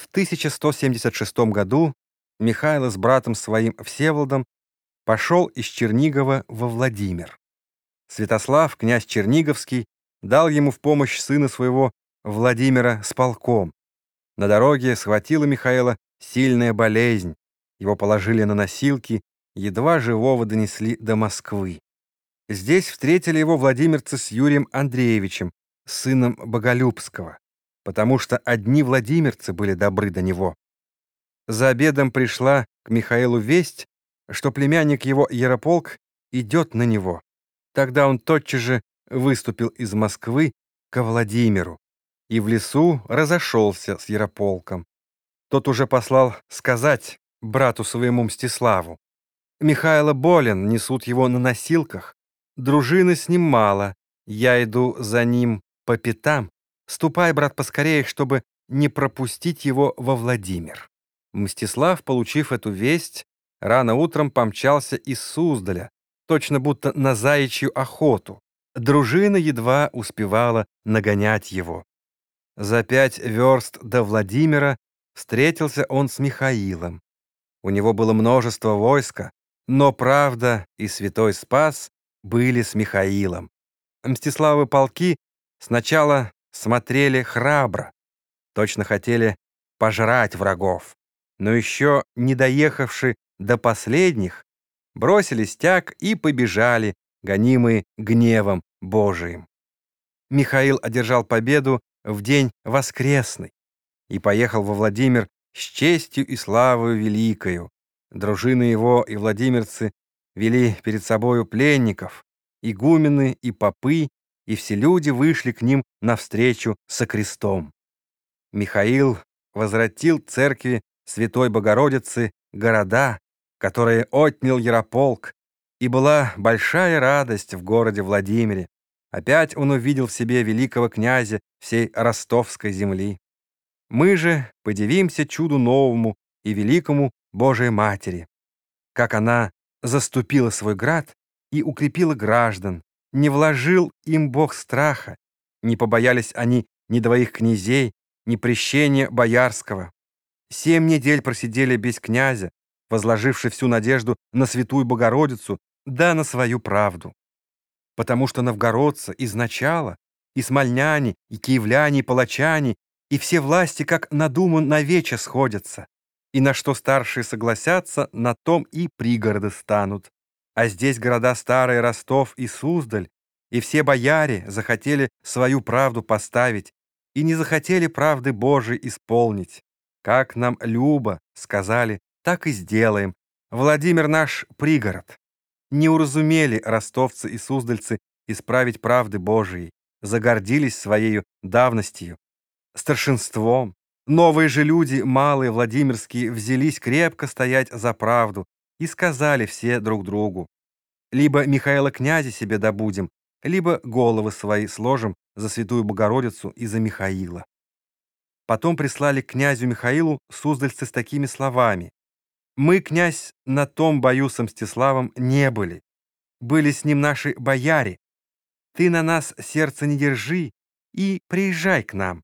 В 1176 году Михайло с братом своим Всеволодом пошел из Чернигова во Владимир. Святослав, князь Черниговский, дал ему в помощь сына своего Владимира с полком. На дороге схватила Михаила сильная болезнь. Его положили на носилки, едва живого донесли до Москвы. Здесь встретили его владимирцы с Юрием Андреевичем, сыном Боголюбского, потому что одни владимирцы были добры до него. За обедом пришла к Михаилу весть, что племянник его Ярополк идет на него. Тогда он тотчас же выступил из Москвы к Владимиру и в лесу разошелся с Ярополком. Тот уже послал сказать брату своему Мстиславу. Михайло болен, несут его на носилках. Дружины с ним мало, я иду за ним по пятам. Ступай, брат, поскорее, чтобы не пропустить его во Владимир. Мстислав, получив эту весть, рано утром помчался из Суздаля, точно будто на заячью охоту. Дружина едва успевала нагонять его. За пять верст до Владимира встретился он с Михаилом. У него было множество войска, но правда и святой Спас были с Михаилом. Мстиславы полки сначала смотрели храбро, точно хотели пожрать врагов, но еще не доехавши до последних, бросили стяг и побежали, гонимые гневом Божиим. Михаил одержал победу в день воскресный и поехал во Владимир с честью и славою великою. Дружины его и владимирцы вели перед собою пленников, игумены и попы, и все люди вышли к ним навстречу со крестом. Михаил возвратил церкви Святой Богородицы города, которые отнял Ярополк, и была большая радость в городе Владимире. Опять он увидел в себе великого князя всей ростовской земли. Мы же подивимся чуду новому и великому Божией Матери, как она заступила свой град и укрепила граждан, не вложил им Бог страха, не побоялись они ни двоих князей, ни прещения боярского. Семь недель просидели без князя, возложивши всю надежду на святую Богородицу, да на свою правду. Потому что новгородцы изначала, и смольняне, и киевляне, и палачане, и все власти как на думу навече сходятся, и на что старшие согласятся, на том и пригороды станут. А здесь города старые Ростов и Суздаль, и все бояре захотели свою правду поставить, и не захотели правды Божией исполнить. Как нам любо, сказали, так и сделаем. Владимир наш пригород. Не уразумели ростовцы и суздальцы исправить правды Божией, загордились своею давностью, старшинством. Новые же люди, малые Владимирские, взялись крепко стоять за правду и сказали все друг другу. Либо Михаила князя себе добудем, либо головы свои сложим за святую Богородицу и за Михаила. Потом прислали к князю Михаилу суздальцы с такими словами. «Мы, князь, на том бою с Мстиславом не были. Были с ним наши бояре. Ты на нас сердце не держи и приезжай к нам.